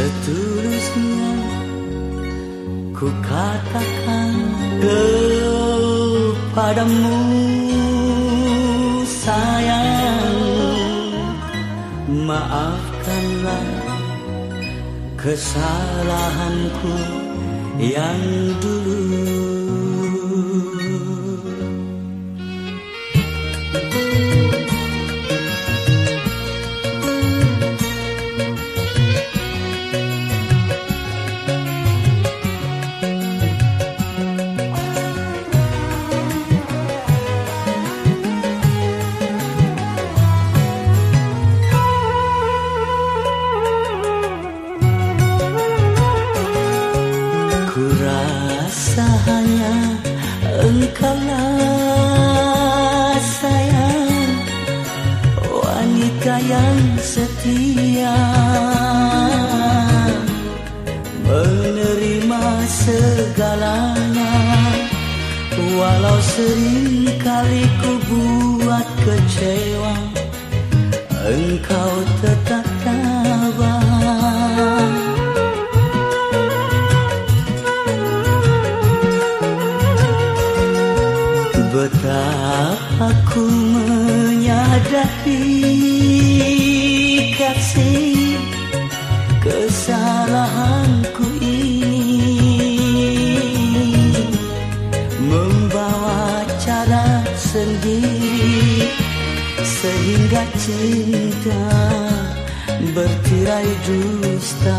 Setulusnya ku katakan kepadamu sayang Maafkanlah kesalahanku yang dulu engkaulah sayang wanita yang setia. Menerima segalanya walau sering kali ku buat kecewa. Engkau tetap menyadari kasih kesalahanku ini. Membawa cara sendiri sehingga cinta bertirai dusta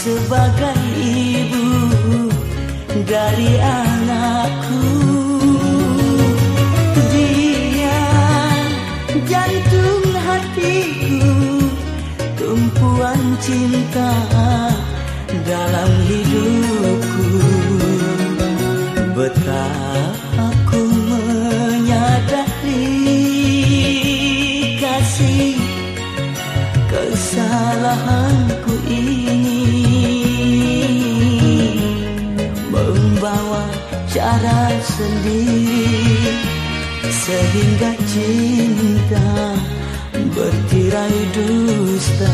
sebagai ibu dari anakku. Dia jantung hatiku tumpuan cinta dalam hidupku. Betapa aku menyadari kasih kesalahanku ini membawa cara sendiri sehingga cinta bertirai dusta.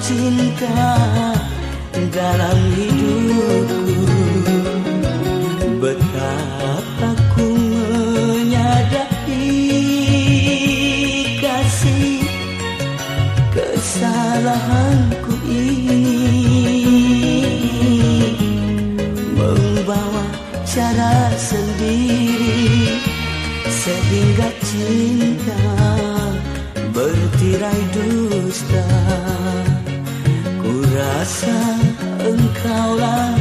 Cinta dalam hidupku. Betapa ku menyadari kasih kesalahanku ini. Membawa cara sendiri sehingga cinta bertirai dusta rasa engkaulah